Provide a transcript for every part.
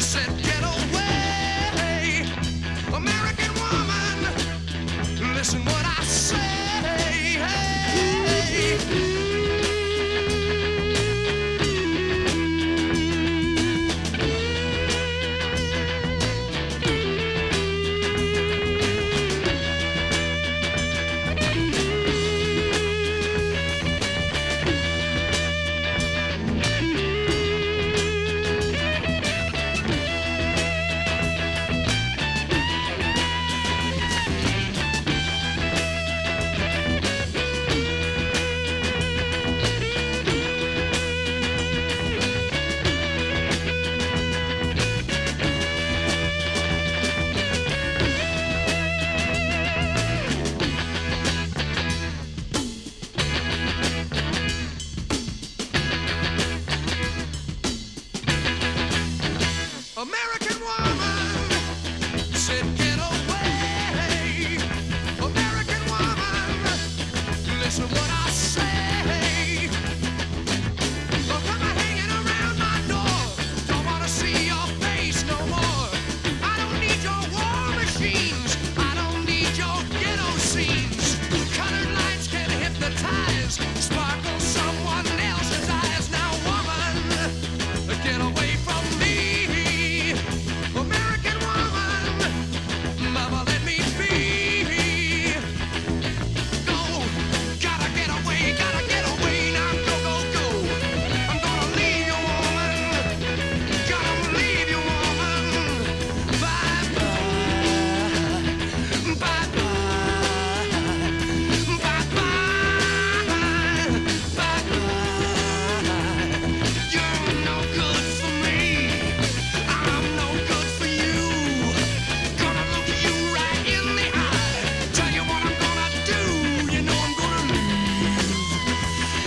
said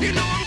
You know